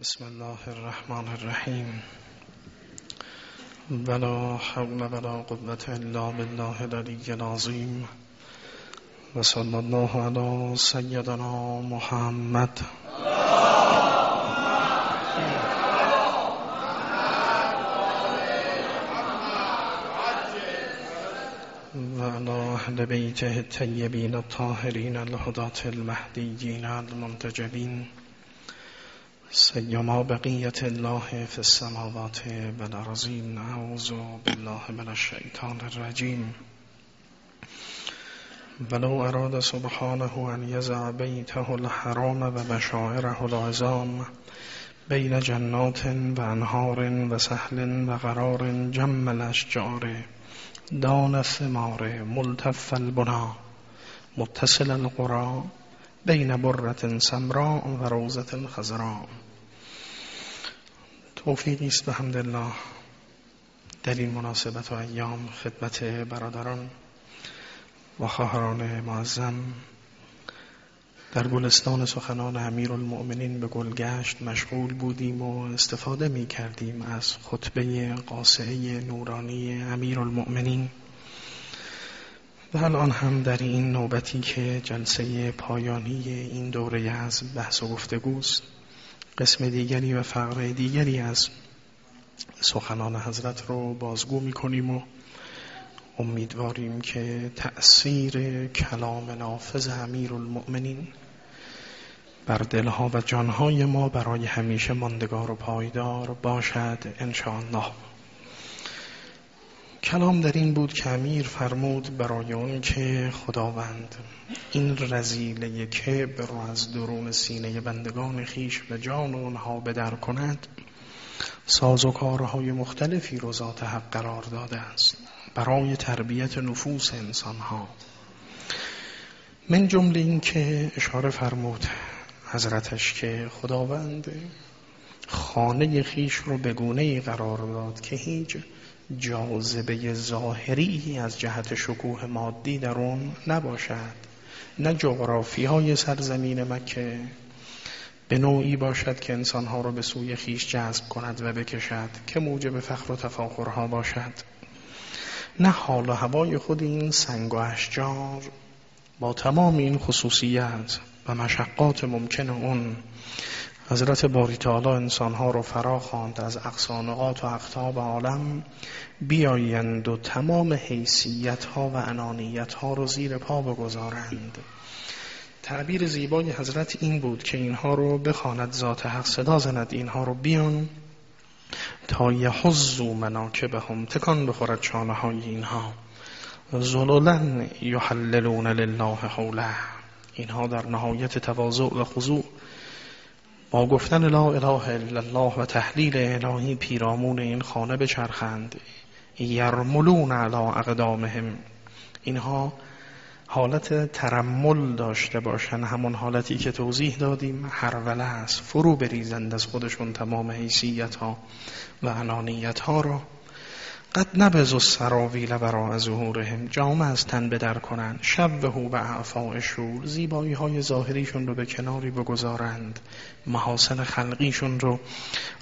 بسم الله الرحمن الرحیم. ولا حول ولا قوة الا بالله العلی العظیم. و صلی الله علی سیدنا محمد. و علی اهل بیته الطیبین الطاهرین الهدات المهدیین المنتجبین. سیما بقیت الله فی السماوات و الارضین اعوذ بالله من الشیطان الرجیم. ولو اراد سبحانه ان یزع بیته الحرام و مشاعره العظام بین جنات و انهار و سهل و قرار جم الاشجار دان الثمار ملتف البنا متصل القرى بین برت سمراء و روزت خزراء توفیقی است به الله در این مناسبت و ایام خدمت برادران و خواهران معظم در گلستان سخنان امیر المؤمنین به گلگشت مشغول بودیم و استفاده می کردیم از خطبه قاسعه نورانی امیر المؤمنین و الان هم در این نوبتی که جلسه پایانی این دوره از بحث و گفتگوست. قسم دیگری و فقره دیگری از سخنان حضرت رو بازگو می‌کنیم و امیدواریم که تأثیر کلام نافذ امیر المؤمنین بر دلها و جانهای ما برای همیشه ماندگار و پایدار باشد انشاءالله. کلام در این بود که امیر فرمود برای اون که خداوند این رزیله کبر رو از درون سینه بندگان خیش و جان اونها بدر کند ساز و کارهای مختلفی رو ذات حق قرار داده است برای تربیت نفوس انسانها. من جمله این که اشاره فرمود حضرتش که خداوند خانه خیش رو به گونه قرار داد که هیچ جاذبه ظاهری از جهت شکوه مادی در اون نباشد. نه جغرافی های سرزمین مکه به نوعی باشد که انسانها رو به سوی خیش جذب کند و بکشد که موجب فخر و تفاخرها باشد. نه حال و هوای خود این سنگ و اشجار با تمام این خصوصیت و مشقات ممکن اون حضرت باری تعالی انسانها رو فرا خواند از اقصانقات و اقتاب عالم بیایند و تمام حیثیت ها و انانیت ها رو زیر پا بگذارند. تعبیر زیبای حضرت این بود که اینها رو بخواند ذات حق صدا زند اینها رو بیان تا یحزو مناکبهم. تکان بخورد چانه های اینها. زلولا یحللون لله حوله. اینها در نهایت تواضع و خضوع با گفتن لا اله الا الله و تحلیل الهی پیرامون این خانه بچرخند. یرملون علی اقدامهم. اینها حالت ترمل داشته باشن. همون حالتی که توضیح دادیم. هروله است فرو بریزند از خودشون تمام حیثیت ها و انانیت ها رو قد نبز و سراویل برا ظهورهم جامعه از تن بدر کنند. شب و اعفاء شور زیبایی های ظاهریشون رو به کناری بگذارند. محاسن خلقیشون رو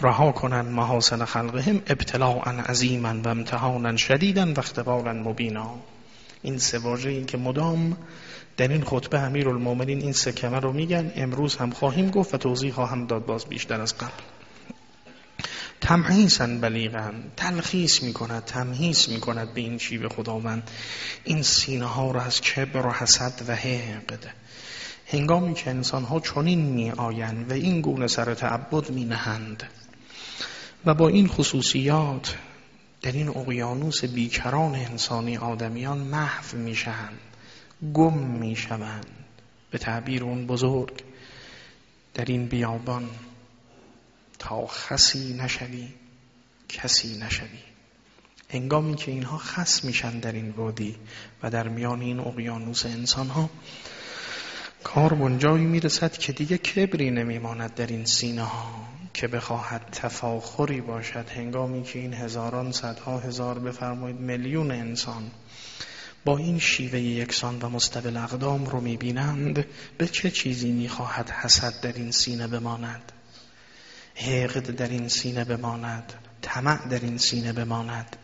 رها کنند. محاسن خلقهم ابتلاعا عظیما و امتحانا شدیدا و اختبارا مبینا. این سه که مدام در این خطبه امیر المومنین این سه کمر رو میگن امروز هم خواهیم گفت و توضیح خواهم داد باز بیشتر از قبل. تمحیصا بلیغا تلخیص می‌کند تمحیص می‌کند به این شیوه خداوند. این سینه ها رو از کبر و حسد و حقد. هنگامی که انسان ها چنین می آیند و این گونه سر تعبد می نهند و با این خصوصیات در این اقیانوس بیکران انسانی آدمیان محو میشن گم می‌شوند. به تعبیر اون بزرگ در این بیابان تا خسی نشوی کسی نشوی. هنگامی که اینها خس میشن در این وادی و در میان این اقیانوس انسان ها کار منجایی می‌رسد که دیگه کبری نمیماند در این سینه ها که بخواهد تفاخری باشد. هنگامی که این هزاران صدها هزار بفرمایید میلیون انسان با این شیوه یکسان و مستقل اقدام رو می‌بینند به چه چیزی می‌خواهد حسد در این سینه بماند؟ حقد در این سینه بماند طمع در این سینه بماند.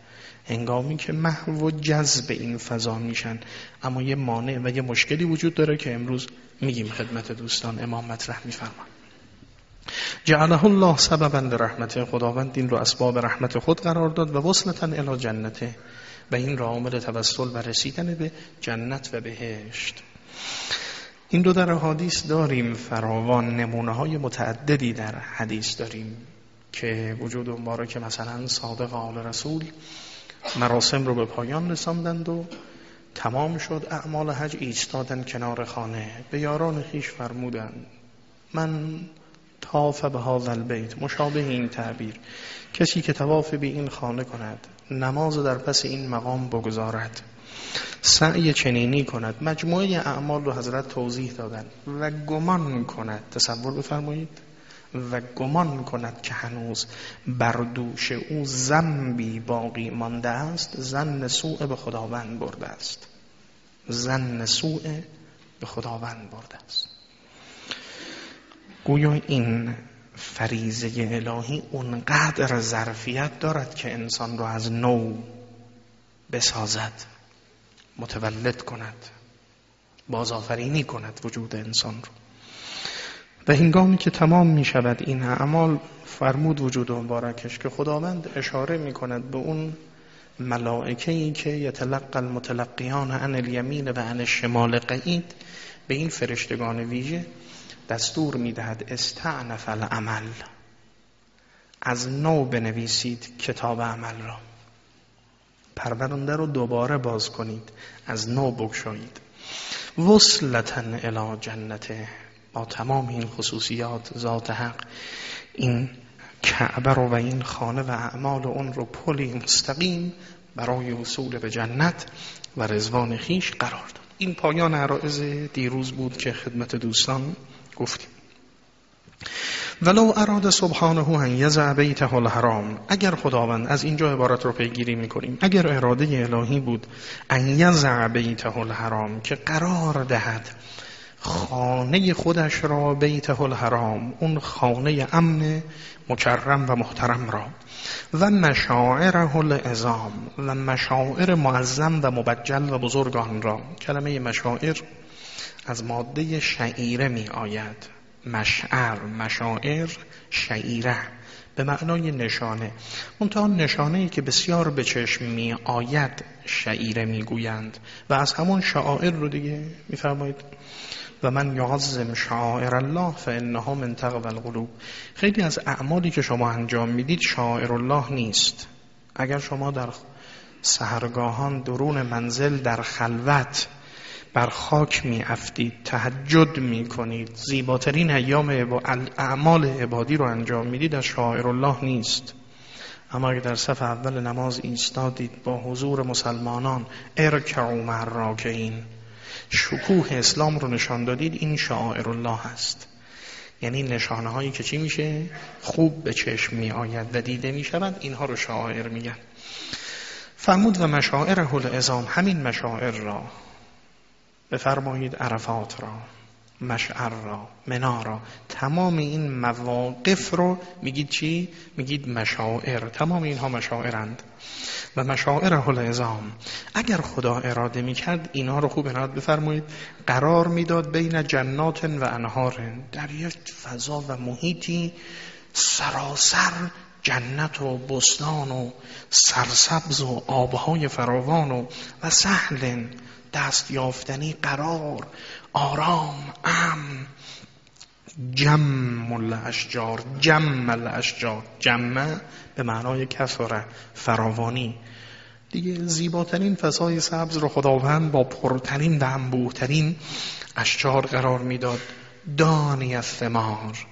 هنگامی که محو و جذب این فضا میشن اما یه مانع و یه مشکلی وجود داره که امروز میگیم خدمت دوستان امام مطرح میفرمان جعله الله سببا رحمت خداوند این رو اسباب رحمت خود قرار داد و وصلتا الی جنته و این را عامل توسل و رسیدن به جنت و بهشت. این رو در حدیث داریم فراوان نمونه های متعددی در حدیث داریم که وجود اون که مثلا صادق آل رسول مراسم رو به پایان رساندند و تمام شد اعمال حج ایستادن کنار خانه. به یاران خیش فرمودند من تاف به هذا البیت. مشابه این تعبیر کسی که تواف به این خانه کند نماز در پس این مقام بگذارد. سعی چنینی کند. مجموعه اعمال رو حضرت توضیح دادن و گمان کند. تصور بفرمایید. و گمان کند که هنوز بر دوش او زنبی باقی مانده است. زن سوء به خداوند برده است. زن سوء به خداوند برده است. گویا این فریزه الهی اونقدر ظرفیت دارد که انسان رو از نو بسازد. متولد کند. بازآفرینی کند وجود انسان رو. و هنگامی که تمام می شود این اعمال فرمود وجود مبارکش که خداوند اشاره می کند به اون ملائکه ای که یتلقى المتلقیان عن الیمین و عن الشمال قعید به این فرشتگان ویژه دستور می‌دهد استعنف العمل. از نو بنویسید کتاب عمل را. پرورنده رو دوباره باز کنید از نو بگشایید. وصلتن الی جنته با تمام این خصوصیات ذات حق این کعبه رو و این خانه و اعمال اون رو پلی مستقیم برای وصول به جنت و رزوان خیش قرار داد. این پایان عرائز دیروز بود که خدمت دوستان گفتیم. ولو اراد سبحانه ان یزع بیته الحرام. اگر خداوند از اینجا عبارت رو پیگیری می‌کنیم. اگر اراده الهی بود ان یزع بیته الحرام که قرار دهد خانه خودش را بیته الحرام اون خانه امن مکرم و محترم را. و مشاعره الازام و مشاعر معظم و مبجل و بزرگان را. کلمه مشاعر از ماده شعیره می آید مشعر مشاعر شعیره به معنای نشانه. منتها نشانه ای که بسیار به چشم می آید شعیره می گویند و از همون شعائر رو دیگه میفرمایید. و من یعظم شعائر الله فانها من تقوى القلوب. خیلی از اعمالی که شما انجام می‌دید شعائر الله نیست. اگر شما در سهرگاهان درون منزل در خلوت بر خاک می افتید تهجد می کنید زیباترین ایام اعمال عبادی رو انجام می‌دید از شاعر الله نیست. اما اگر در صف اول نماز ایستادید با حضور مسلمانان ارکعو مع راکعین شکوه اسلام رو نشان دادید این شاعر الله هست. یعنی نشانه هایی که چی میشه؟ خوب به چشم می آید و دیده می شود اینها رو شاعر میگن. فرمود و مشاعر حل ازام همین مشاعر را بفرمایید عرفات را مشعر را منا را. تمام این مواقف رو میگید چی؟ میگید مشاعر. تمام اینها مشاعرند. و مشاعر حل ازام اگر خدا اراده می‌کرد اینها رو خوب اناد بفرمایید. قرار می‌داد بین جنات و انهار در یک فضا و محیطی سراسر جنت و بستان و سرسبز و آبهای فراوان و و سهل دست یافتنی قرار آرام امن. جمع الاشجار جمع الاشجار. جمع به معنای کسره فراوانی. دیگه زیباترین فضای سبز رو خداوند با پرترین و انبوهترین اشجار قرار می‌داد. دانی از ثمار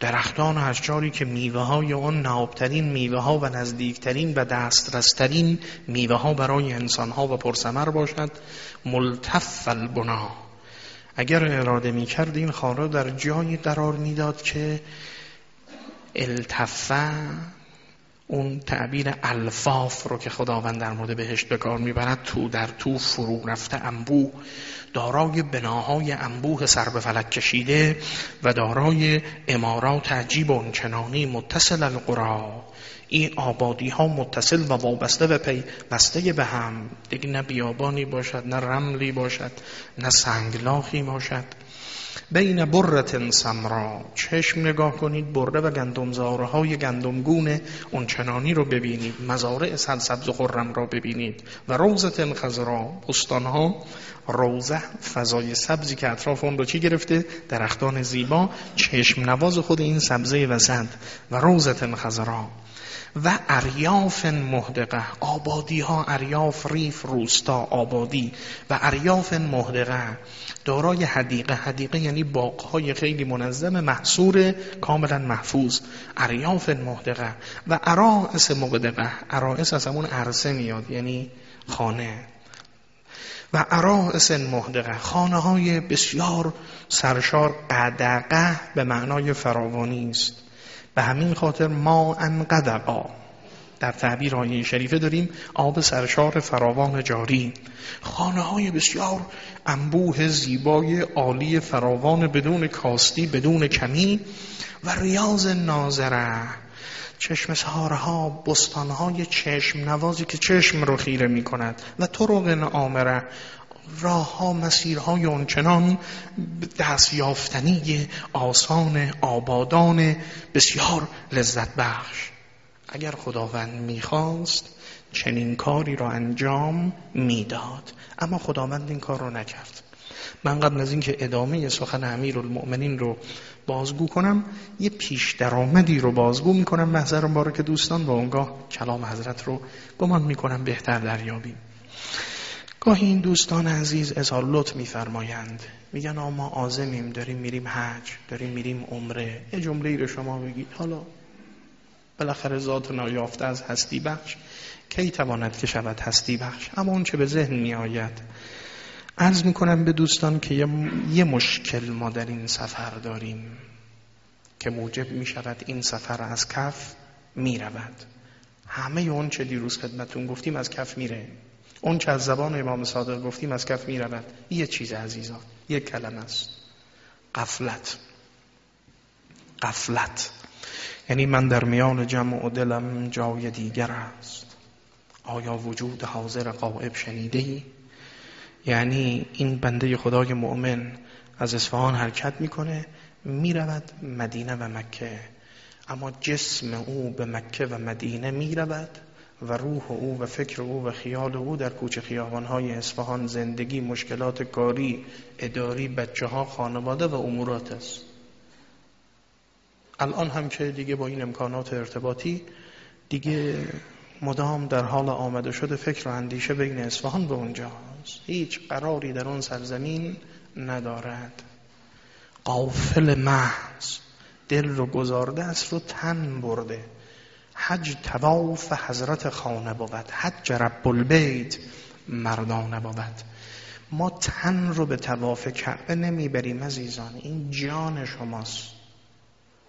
درختان و اشجاری که میوه های آن نابترین میوه ها و نزدیکترین و دسترسترین میوه ها برای انسان ها و پرسمر باشد ملتف البنا. اگر اراده می کرد این خانه در جایی قرار می‌داد که التفه اون تعبیر الفاف رو که خداوند در مورد بهشت به کار می‌برد تو در تو فرو رفته انبوه دارای بناهای انبوه سر به فلک کشیده و دارای امارات عجیب و چنانی متصل القرا. این آبادی ها متصل و وابسته و بسته به هم. دیگه نه بیابانی باشد نه رملی باشد نه سنگلاخی باشد. بین برت سمرا. چشم نگاه کنید برده و گندمزاره های گندمگون اونچنانی رو ببینید. مزارع سبز و خرم را ببینید. و روزت خزرا بستان ها روزه فضای سبزی که اطراف اون رو چی گرفته؟ درختان زیبا چشم نواز خود این سبزه وسط و روزت خزرا و اریاف مهدقه آبادی ها اریاف ریف روستا آبادی. و اریاف مهدقه دارای حدیقه. حدیقه یعنی باغهای خیلی منظم محصور کاملا محفوظ. اریاف مهدقه و ارائس مقدقه ارائس از همون عرصه میاد یعنی خانه. و ارائس مهدقه خانه های بسیار سرشار قدقه به معنای فراوانی است. به همین خاطر ما انقدقا در تعبیر آیه شریفه داریم آب سرشار فراوان جاری. خانه های بسیار انبوه زیبای عالی فراوان بدون کاستی بدون کمی و ریاض ناظره. چشم سهارها بستانهای چشم نوازی که چشم رو خیره می کند و طرق آمره راه ها مسیرهای اونچنان دست یافتنی آسان آبادان بسیار لذت بخش. اگر خداوند می‌خواست چنین کاری را انجام می‌داد. اما خداوند این کار رو نکرد. من قبل از اینکه ادامه سخن امیر المؤمنین رو بازگو کنم یه پیش درآمدی رو بازگو می‌کنم. محضر که دوستان با اونگاه کلام حضرت رو گمان می‌کنم بهتر دریابیم. گاهی این دوستان عزیز اظهار لطف میفرمایند. میگن ما آزمیم داریم میریم حج داریم میریم عمره. یه جمله ای رو شما بگید. حالا بالاخره ذات نایافته از هستی بخش. کی تواند که شود هستی بخش؟ اما اون چه به ذهن می آید عرض می کنم به دوستان که یه مشکل ما در این سفر داریم. که موجب می شود این سفر از کف می رود همه اون چه دیروز خدمتون گفتیم از کف میره. اون چه از زبان امام صادق گفتیم از کف می رود یه چیز عزیزان یک کلمه است. قفلت قفلت یعنی من در میان جمع و دلم جای دیگر است. آیا وجود حاضر قائب شنیده ای؟ یعنی این بنده خدای مؤمن از اصفهان حرکت می‌کنه می‌رود مدینه و مکه. اما جسم او به مکه و مدینه می‌رود. و روح او و فکر او و خیال او در کوچه خیابانهای اصفهان زندگی مشکلات کاری اداری بچه ها خانواده و امورات است. الان هم که دیگه با این امکانات ارتباطی دیگه مدام در حال آمده شده فکر و اندیشه بین اصفهان به اونجاست هیچ قراری در اون سرزمین ندارد. قافل محض. دل رو گذارده است رو تن برده. حج تواف حضرت خانه بود حج رب البیت مردانه بود. ما تن رو به تواف کعبه نمی‌بریم عزیزان این جان شماست.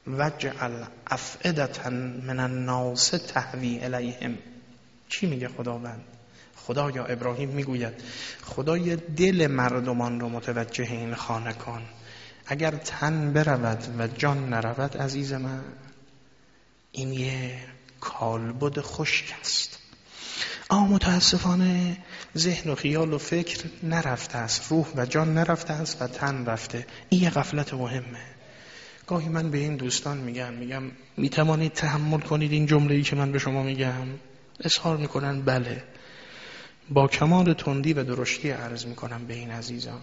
وجعل افعدتا من الناس تهوی الیهم چی میگه خداوند؟ خدایا ابراهیم می‌گوید خدای دل مردمان رو متوجه این خانه کن. اگر تن برود و جان نرود عزیز من این یه کالبد خشک است. اما متاسفانه ذهن و خیال و فکر نرفته است روح و جان نرفته است و تن رفته. این یه غفلت مهمه. گاهی من به این دوستان میگم میگم می‌توانید تحمل کنید این جمله ای که من به شما میگم؟ اظهار می‌کنن بله. با کمال تندی و درشتی عرض می‌کنم به این عزیزان.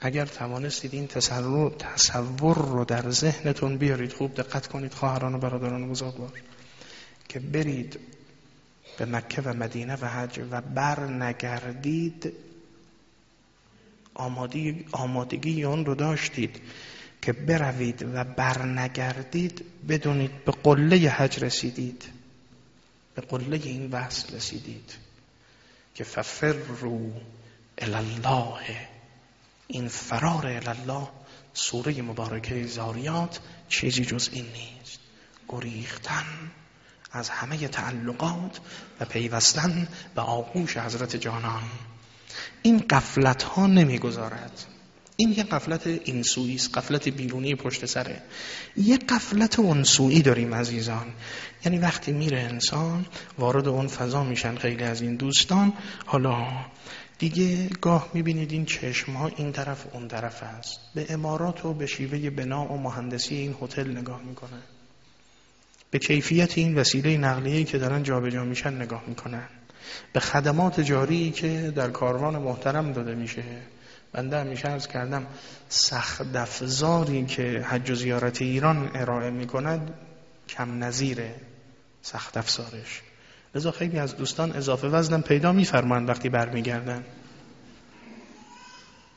اگر توانستید این تصور, تصور رو در ذهنتون بیارید خوب دقت کنید خواهران و برادران بزرگوار. که برید به مکه و مدینه و حج و بر نگردید آمادگی, آمادگی اون رو داشتید که بروید و برنگردید بدونید به قله حج رسیدید. به قله این وصل رسیدید که ففر رو الله این فرار الله سوره مبارکه زاریات چیزی جز این نیست. گریختن. از همه تعلقات و پیوستن به آغوش حضرت جانان. این قفلت ها نمی‌گذارد. این یه قفلت اینسویی است قفلت بیرونی پشت سره. یه قفلت اونسویی داریم عزیزان. یعنی وقتی میره انسان وارد اون فضا میشن خیلی از این دوستان. حالا دیگه گاه می‌بینید این چشم ها این طرف اون طرف است. به امارات و به شیوه بنا و مهندسی این هتل نگاه می‌کنن. به کیفیت این وسیله نقلیه‌ای که دارن جابجا میشن نگاه می‌کنن. به خدمات جاری که در کاروان محترم داده میشه. بنده همیشه ارز کردم سخت افزاری که حج و زیارت ایران ارائه می‌کند کم نظیره. سخت افزارش. لذا خیلی از دوستان اضافه وزنم پیدا میفرمایند وقتی برمیگردن.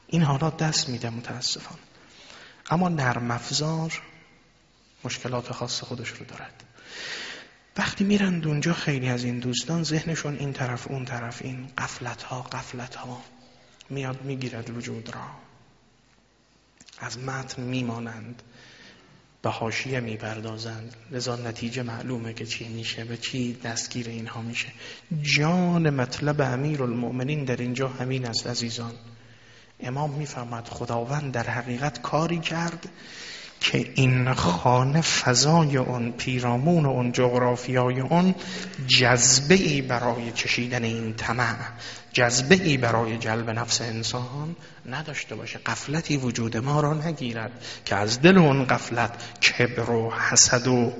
این حالات دست میده متاسفان اما نرم افزار مشکلات خاص خودش رو دارد. وقتی میرند اونجا خیلی از این دوستان ذهنشون این طرف اون طرف این قفلت ها قفلت ها میاد می‌گیرد وجود را. از متن میمانند به حاشیه می‌پردازند. لذا نتیجه معلومه که چی میشه به چی دستگیر اینها میشه. جان مطلب امیر المؤمنین در اینجا همین است عزیزان. امام می‌فهمد خداوند در حقیقت کاری کرد که این خانه فضای اون پیرامون اون جغرافیای اون جذبه ای برای چشیدن این طمع جذبه ای برای جلب نفس انسان نداشته باشه. قفلتی وجود ما را نگیرد که از دل اون قفلت کبر و حسد و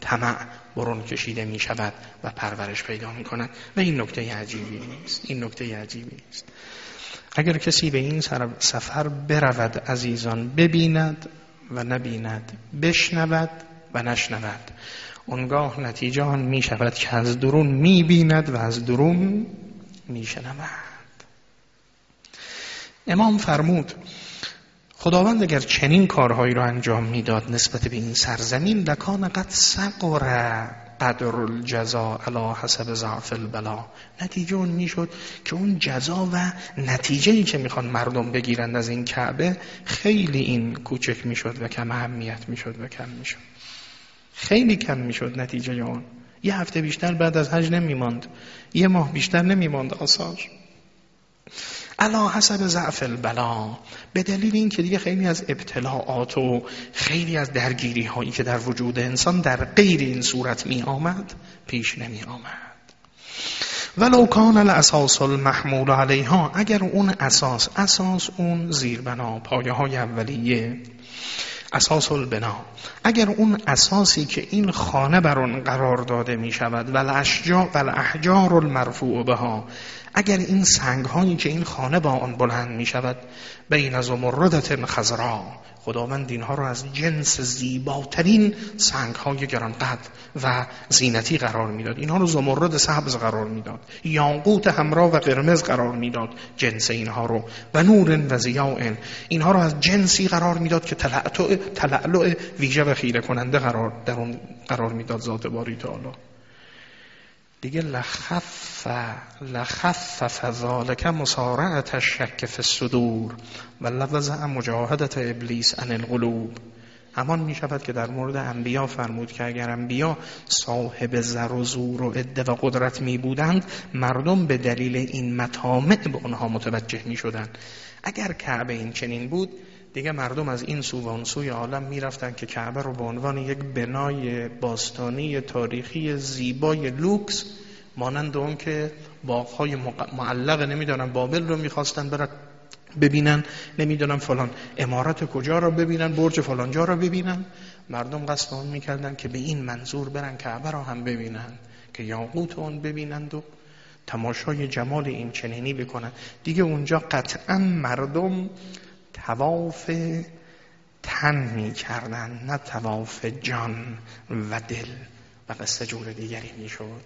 طمع برون کشیده می شود و پرورش پیدا می کند و این نکته عجیبی نیست. این نکته عجیبی نیست. اگر کسی به این سفر برود عزیزان ببیند و نبیند بشنود و نشنود. اونگاه نتیجه آن می شود که از درون می بیند و از درون می شنود. امام فرمود خداوند اگر چنین کارهایی را انجام می‌داد نسبت به این سرزمین لکان قد سقر قدر الجزا علی حسب ضعف البلا نتیجه اون می‌شد که اون جزا و نتیجه ای که می‌خوان مردم بگیرند از این کعبه خیلی این کوچک می‌شد و کم اهمیت می‌شد و کم می‌شد. خیلی کم می‌شد نتیجه اون. یه هفته بیشتر بعد از حج نمیماند. یه ماه بیشتر نمیماند آثار. علا حسب ضعف البلا. به دلیل این که دیگه خیلی از ابتلاعات و خیلی از درگیری هایی که در وجود انسان در غیر این صورت می آمد پیش نمی آمد ولو کان الاساس المحمول علیها اگر اون اساس اساس اون زیربنا پایه های اولیه اساس البنا. اگر اون اساسی که این خانه بر اون قرار داده می شود و الاحجار المرفوع بها اگر این سنگ هایی که این خانه با آن بلند می شود بین از مردت خزرا خداوند اینها رو از جنس زیباترین سنگ های گرانقدر و زینتی قرار می‌داد. اینها رو زمرد سبز قرار می‌داد. یاقوت همراه و قرمز قرار می‌داد. جنس اینها رو و نور و زیاء اینها رو از جنسی قرار می‌داد که تلعلع ویژه و خیره کننده قرار در اون قرار می‌داد ذات باری تعالی. دیگه لخف لخفف ذالک مسارعت الشک فی الصدور و لوزع مجاهدت ابلیس عن القلوب. همان می شود که در مورد انبیا فرمود که اگر انبیا صاحب زر و زور و عده و قدرت می بودند مردم به دلیل این مطامع به آنها متوجه می شدند. اگر کعبه این چنین بود دیگه مردم از این سو و اون سوی عالم می‌رفتن که کعبه رو به عنوان یک بنای باستانی تاریخی زیبای لوکس مانند اون که باغهای معلق نمی‌دونم بابل رو می‌خواستن برن ببینن نمی‌دونم فلان امارت کجا رو ببینن برج فلان جا رو ببینن. مردم قصد اون می‌کردن که به این منظور برن کعبه رو هم ببینن که یاقوت اون ببینند و تماشای جمال این چنینی بکنن. دیگه اونجا قطعا مردم تواف تن می کردن نه تواف جان و دل. و قصه جور دیگری می شد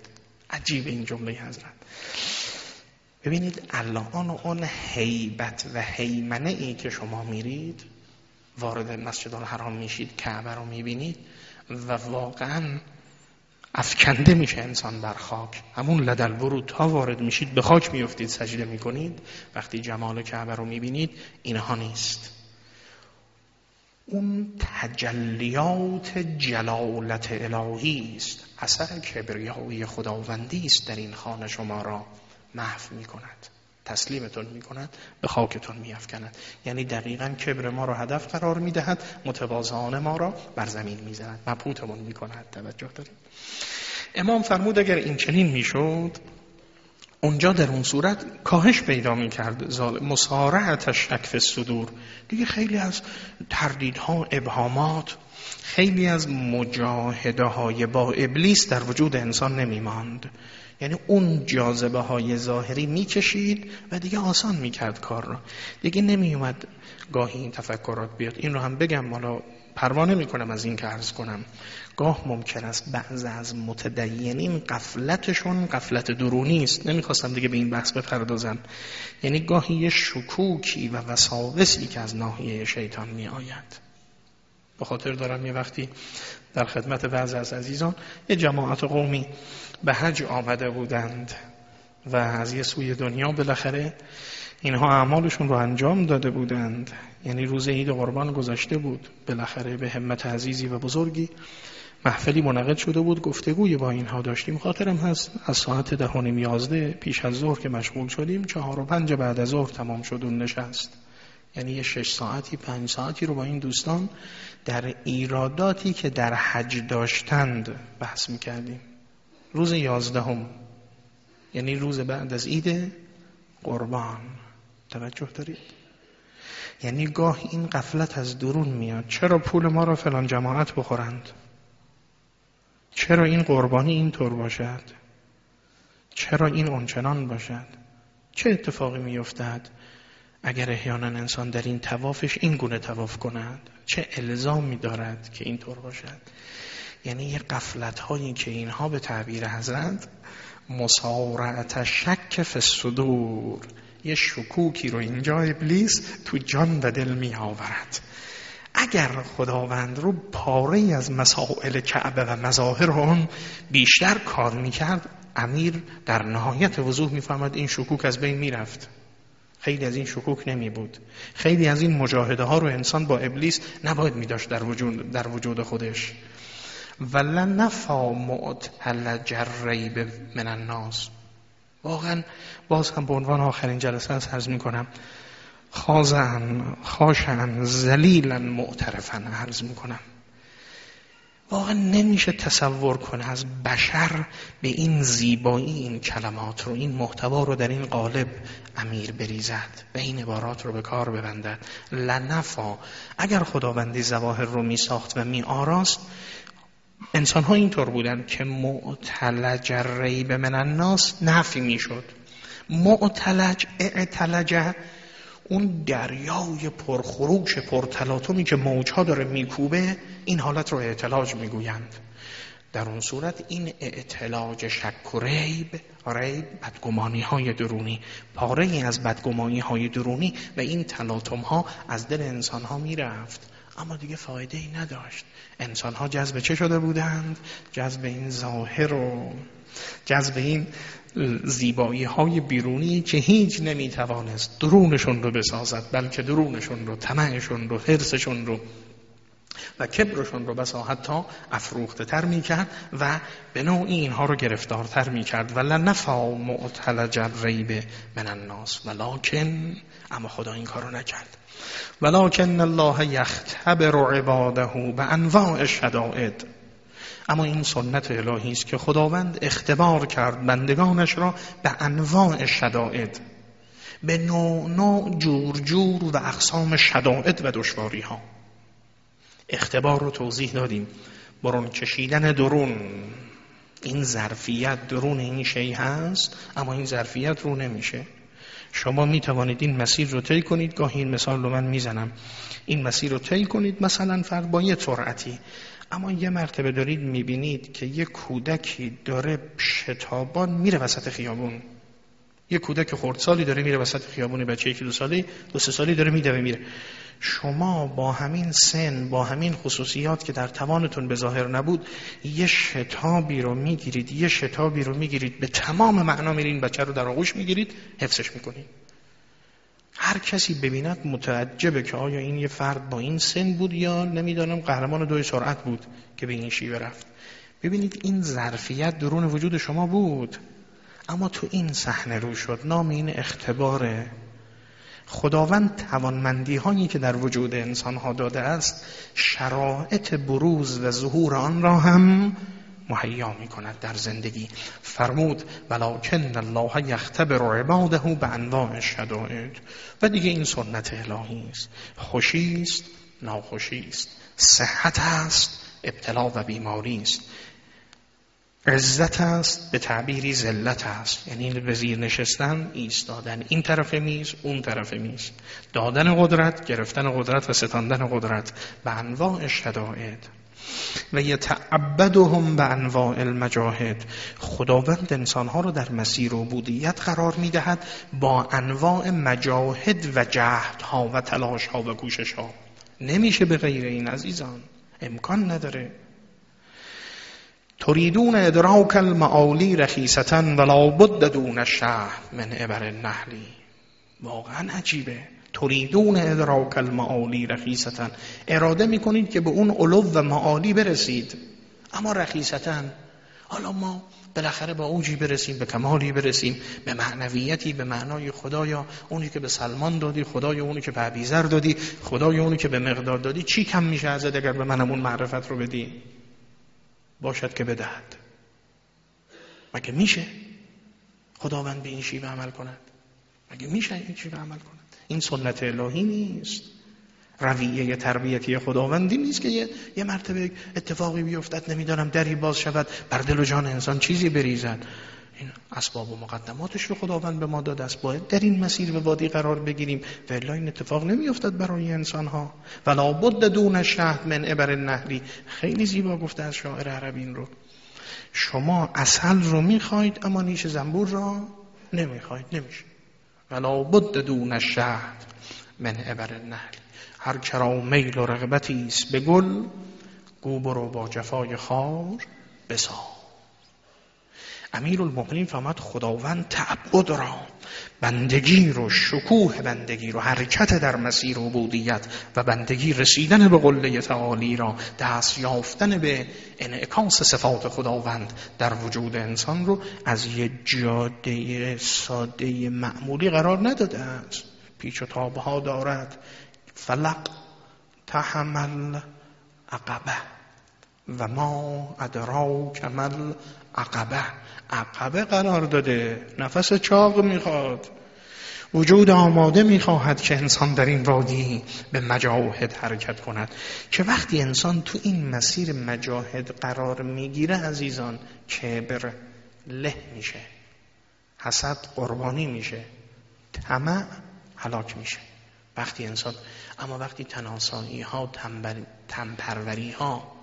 عجیب این جمله حضرت. ببینید الان اون حیبت و حیمنه ای که شما میرید وارد مسجد الحرام میشید کعبه رو می‌بینید و واقعا افکنده میشه انسان بر خاک. همون لدل ورود ها وارد میشید به خاک میفتید سجده می‌کنید. وقتی جمال کعبه رو می‌بینید اینها نیست. اون تجلیات جلالت الهی است. اثر کبریایی خداوندی است در این خانه شما را محو می کند تسلیمتون می کند به خاکتون می افکند یعنی دقیقا کبر ما را هدف قرار می دهد متواضعانه ما را بر زمین می زند مبهوتمون می کند توجه داریم امام فرمود اگر این چنین می شد اونجا در اون صورت کاهش پیدا می کرد مسارعت شک صدور. دیگه خیلی از تردیدها ابهامات خیلی از مجاهده های با ابلیس در وجود انسان نمی ماند یعنی اون جاذبه های ظاهری می‌کشید و دیگه آسان می‌کرد کار را دیگه نمیومد گاهی این تفکرات بیاد. این رو هم بگم مالا پروانه می‌کنم از این که عرض کنم. گاه ممکن است بعض از متدینین قفلتشون قفلت درونی است نمی‌خواستم دیگه به این بحث بپردازم. یعنی گاهی شکوکی و وساوسی که از ناحیه شیطان میآید. به خاطر دارم یه وقتی در خدمت بعض از عزیزان یه جماعت قومی به حج آمده بودند و از یه سوی دنیا بالاخره اینها اعمالشون رو انجام داده بودند. یعنی روز عید قربان گذشته بود. بالاخره به همت عزیزی و بزرگی محفلی منعقد شده بود. گفتگوی با اینها داشتیم. خاطرم هست از ساعت ده و پیش از ظهر که مشغول شدیم. چهار و پنج بعد از ظهر تمام شد و نشست. یعنی یه شش ساعتی پنج ساعتی رو با این دوستان در ایراداتی که در حج داشتند بحث می‌کردیم. روز یازدهم یعنی روز بعد از عید قربان. توجه دارید؟ یعنی گاه این قفلت از درون میاد. چرا پول ما را فلان جماعت بخورند؟ چرا این قربانی اینطور باشد؟ چرا این اونچنان باشد؟ چه اتفاقی میافتد؟ اگر احیانا انسان در این توافش این گونه تواف کند چه الزامی دارد که اینطور باشد؟ یعنی یه قفلت هایی که اینها به تعبیر حضرت مسارعت شک فسدور یه شکوکی رو اینجا ابلیس تو جان و دل می آورد اگر خداوند رو پاره از مسائل کعبه و مظاهر اون بیشتر کار می‌کرد امیر در نهایت وضوح می‌فهمد این شکوک از بین می‌رفت. خیلی از این شکوک نمی بود. خیلی از این مجاهده ها رو انسان با ابلیس نباید می داشت در وجود, در وجود خودش. ولا نفا معتل جریب من الناس. واقعا باز هم به عنوان آخرین جلسه از عرض می کنم خازن خاشن زلیلا معترفن عرض می کنم. واقعا نمیشه تصور کنه از بشر به این زیبایی این کلمات رو این محتوا رو در این قالب امیر بریزد و این عبارات رو به کار ببندد. لنفا اگر خداوندی زواهر رو می ساخت و می آراست انسان ها اینطور بودن که معتلج ریب من الناس نفی می شد معتلج اعتلجه اون دریای پرخروش پرتلاطمی که موجها داره میکوبه این حالت رو اعتلاج می‌گویند. در اون صورت این اعتلاج شک و ریب ریب بدگمانی های درونی. پاره از بدگمانی های درونی و این تلاطم ها از دل انسان ها می‌رفت. اما دیگه فایده ای نداشت. انسان ها جذب چه شده بودند؟ جذب این ظاهر و جذب این زیبایی های بیرونی که هیچ نمی‌توانست درونشون رو بسازد بلکه درونشون رو طمعشون رو حرسشون رو و کبرشون رو بسا حتی افروخته تر می کرد و به نوعی اینها رو گرفتارتر می کرد و لنفا معتلج ریب من الناس ولکن اما خدا این کارو نکرد. ولکن الله یختبر عباده به انواع شدائد اما این سنت الهی است که خداوند اختبار کرد بندگانش را به انواع شدائد به نوع نوع جور جور و اقسام شدائد و دشواری ها اختبار رو توضیح دادیم. برون کشیدن درون. این ظرفیت درون این شی هست اما این ظرفیت رو نمیشه. شما می توانید این مسیر رو طی کنید. گاهی این مثال رو من می‌زنم. این مسیر رو طی کنید. مثلا فرد با یه سرعتی اما یه مرتبه دارید می‌بینید که یه کودکی داره شتابان میره وسط خیابون. یه کودک خردسالی داره میره وسط خیابون بچه یکی دو سالی دو سه سالی داره میدوه میره. شما با همین سن با همین خصوصیات که در توانتون به ظاهر نبود یه شتابی رو می‌گیرید یه شتابی رو می‌گیرید به تمام معنا میرین بچه رو در آغوش می‌گیرید حفظش می‌کنید. هر کسی ببیند متعجبه که آیا این یه فرد با این سن بود یا نمی‌دانم. قهرمان دوی سرعت بود که به این شیوه رفت. ببینید این ظرفیت درون وجود شما بود. اما تو این صحنه رو شد. نام این اختباره. خداوند توانمندی هایی که در وجود انسان ها داده است شرایط بروز و ظهور آن را هم مهیا می کند در زندگی. فرمود ولکن الله یختبر عباده به انواع شدائد و دیگه این سنت الهی است خوشی است ناخوشی است. صحت است ابتلا و بیماری است. عزت است به تعبیری ذلت است. یعنی به زیر نشستن ایستادن. این طرف میز اون طرف میز. دادن قدرت گرفتن قدرت و ستاندن قدرت. به انواع شدائد و یتعبدهم به انواع المجاهد. خداوند انسانها رو در مسیر عبودیت قرار می‌دهد با انواع مجاهد و جهدها و تلاشها و کوششها. نمیشه به غیر این عزیزان. امکان نداره. تريدون ادراک المعالی رخیصتا ولا بد دون الشهر من عبر النحلی واقعا عجیبه. تریدون ادراک المعالی رخیصتا اراده می‌کنید که به اون علو و معالی برسید. اما رخیصتا حالا ما بالاخره با اوجی برسیم به کمالی برسیم به معنویتی به معنای خدایا. اونی که به سلمان دادی خدای اونی که به عبیزر دادی خدای اونی که به مقدار دادی چی کم میشه ازت اگر به منم اون معرفت رو بدی؟ باشد که بدهد. مگه میشه خداوند به این شیوه عمل کند؟ مگه میشه این شیوه عمل کند؟ این سنت الهی نیست. رویه تربیتی خداوندی نیست که یه, مرتبه اتفاقی بیفتد نمی‌دانم دری باز شود بر دل و جان انسان چیزی بریزد. این اسباب و مقدماتش رو خداوند به ما داده است. باید در این مسیر به وادی قرار بگیریم. و این اتفاق نمیافتد برای انسان ها ولا بد دون شهد من ابر النهری خیلی زیبا گفته از شاعر عربی این رو. شما اصل رو می‌خواید اما نیش زنبور را نمی‌خواید. نمیشه. ولا بد دون شهد من ابر النهری هر کرا میل و رغبتی است به گل گو برو با جفای خار بسار. امیر المؤمنین فرماد خداوند تعبد را بندگی رو شکوه بندگی رو حرکت در مسیر عبودیت و بندگی رسیدن به قله تعالی را دست یافتن به انعکاس صفات خداوند در وجود انسان رو از یه جاده ساده معمولی قرار نداده است. پیچ و تابها دارد. فلق تحمل عقبه و ما ادراک مل عقبه عقبه قرار داده. نفس چاق می‌خواد. وجود آماده می‌خواهد که انسان در این وادی به مجاهد حرکت کند. که وقتی انسان تو این مسیر مجاهد قرار می‌گیره عزیزان کبر له میشه. حسد قربانی میشه. طمع هلاک میشه. وقتی انسان اما وقتی تناسانی ها تنپروری ها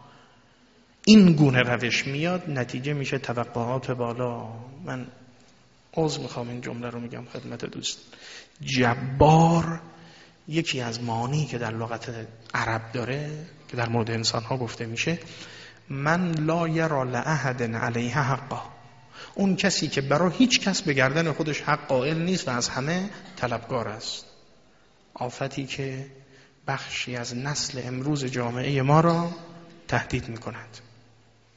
این گونه روش میاد نتیجه میشه توقعات بالا. من عوض می‌خوام این جمله رو میگم خدمت دوست. جبار یکی از مانی که در لغت عرب داره که در مورد انسان ها گفته میشه من لا یرا لعهد علیه حقا. اون کسی که برای هیچ کس به گردن خودش حق قائل نیست و از همه طلبگار است. آفتی که بخشی از نسل امروز جامعه ما را تهدید می‌کند.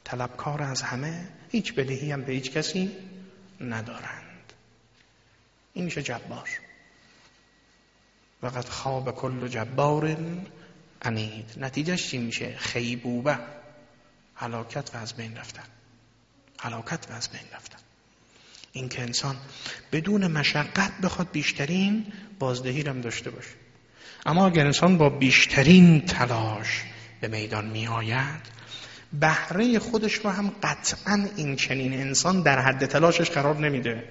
طلبکار از همه هیچ بدهی هم به هیچ کسی ندارند. این میشه جبار. وقت خواب کل جبار انید نتیجهش چی میشه؟ خیبوبه. حلاکت و از بین رفتن. حلاکت و از بین رفتن. این که انسان بدون مشقت بخواد بیشترین بازدهی هم داشته باشه. اما اگر انسان با بیشترین تلاش به میدان می آید بهره خودش رو هم قطعا این چنین انسان در حد تلاشش قرار نمیده.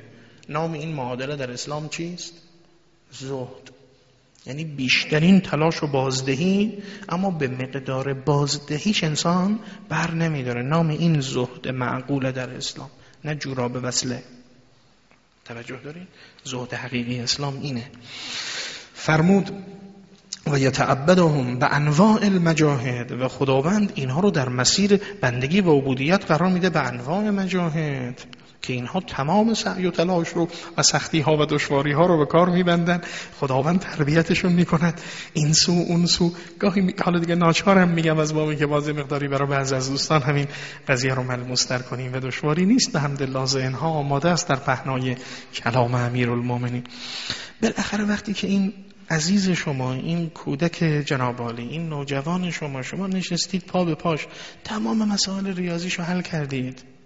نام این معادله در اسلام چیست؟ زهد. یعنی بیشترین تلاش و بازدهی اما به مقدار بازدهیش انسان بر نمیداره. نام این زهد معقوله در اسلام. نه جوراب وصله. توجه دارید؟ زهد حقیقی اسلام اینه. فرمود و یتعبدهم به انواع المجاهد و خداوند اینها رو در مسیر بندگی و عبودیت قرار میده به انواع مجاهد. که اینها تمام سعی و تلاش رو و سختی ها و دشواری ها رو به کار میبندن. خداوند تربیتشون می‌کند. این سو اون سو. گاهی حالا دیگه ناچارم میگم از بابی که باز مقداری برای بعضی از دوستان همین قضیه رو ملموس تر کنیم و دشواری نیست. به حمدالله ذهنها آماده است در پهنای کلام امیرالمومنین. بالاخره وقتی که این عزیز شما این کودک جنابالی این نوجوان شما شما نشستید پا به پاش تمام مسائل ریاضیشو حل کردید.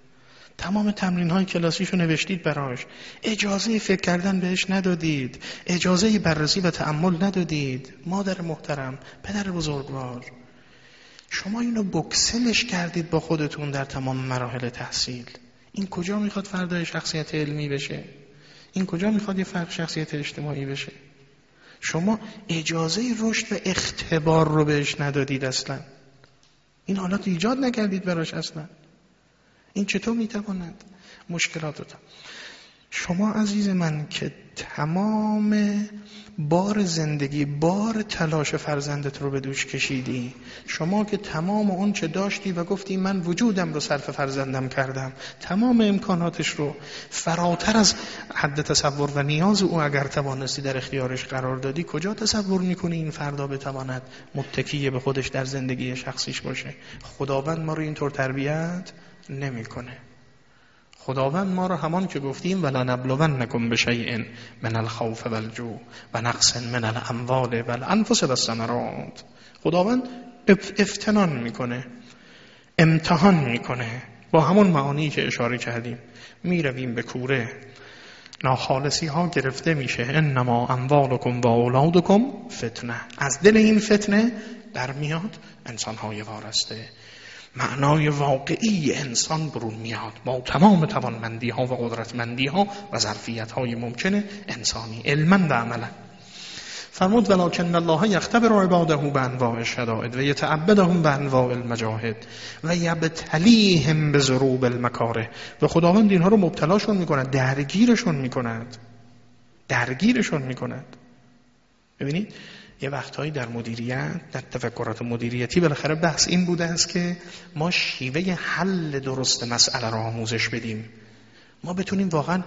تمام تمرین های کلاسیشو نوشتید براش. اجازه فکر کردن بهش ندادید. اجازه بررسی و تعمل ندادید. مادر محترم پدر بزرگوار. شما اینو بکسلش کردید با خودتون در تمام مراحل تحصیل. این کجا می‌خواد فردای شخصیت علمی بشه؟ این کجا می‌خواد یه فرق شخصیت اجتماعی بشه؟ شما اجازه رشد و اختبار رو بهش ندادید اصلا. این حالات ایجاد نکردید براش اصلا. این چطور می‌تواند مشکلات رو شما عزیز من که تمام بار زندگی بار تلاش فرزندت رو به دوش کشیدی شما که تمام اون چه داشتی و گفتی من وجودم رو صرف فرزندم کردم تمام امکاناتش رو فراتر از حد تصور و نیاز او اگر توانستی در اختیارش قرار دادی کجا تصور می‌کنی این فردا بتواند متکیه به خودش در زندگی شخصیش باشه؟ خداوند ما رو اینطور تربیت نمی‌کنه. خداوند ما رو همان که گفتیم ولا نبلونکم بشیء من الخوف والجوع و نقص من الاموال والانفس والثمرات. خداوند افتنان می‌کنه امتحان می‌کنه. با همون معانی که اشاره کردیم می‌رویم به کوره. ناخالصی ها گرفته میشه. انما اموالکم و اولادکم فتنه. از دل این فتنه در میاد انسان های وارسته معنای واقعی انسان برون میاد. با تمام توانمندی ها و قدرتمندی ها و ظرفیت های ممکنه انسانی علما و عملا. فرمود ولکن الله یختبر عباده به انواع الشدائد و یتعبدهم به انواع المجاهد و یبتلیهم به ضروب المکاره. و خداوند اینها رو مبتلاشون می‌کند درگیرشون می‌کند. درگیرشون می‌کند. ببینید یه وقتهایی در مدیریت در تفکرات مدیریتی بالاخره بحث این بوده است که ما شیوه حل درست مسئله را آموزش بدیم. ما بتونیم واقعا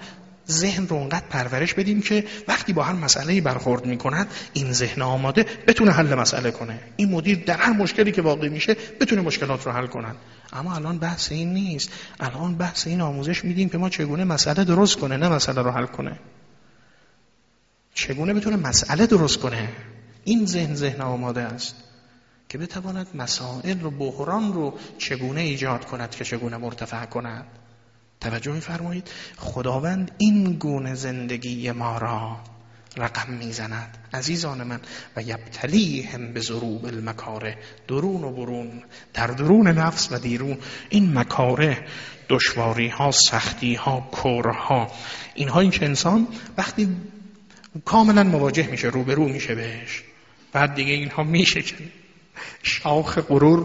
ذهن رو اونقدر پرورش بدیم که وقتی با هر مسئله برخورد می‌کند این ذهن آماده بتونه حل مسئله کنه. این مدیر در هر مشکلی که واقع میشه بتونه مشکلات رو حل کنن اما الان بحث این نیست. الان بحث این آموزش میدیم که ما چگونه مسئله درست کنه نه مسئله رو حل کنه. چگونه بتونه مسئله درست کنه؟ این ذهن ذهن آماده است که بتواند مسائل رو بحران رو چگونه ایجاد کند که چگونه مرتفع کند. توجه میفرمایید؟ خداوند این گونه زندگی ما را رقم می‌زند. عزیزان من و هم به ضروب المکاره درون و برون در درون نفس و دیرون. این مکاره دشواری ها سختی ها کره ها اینها که انسان وقتی کاملا مواجه میشه روبرو میشه بهش. بعد دیگه اینها میشه که شاخ غرور.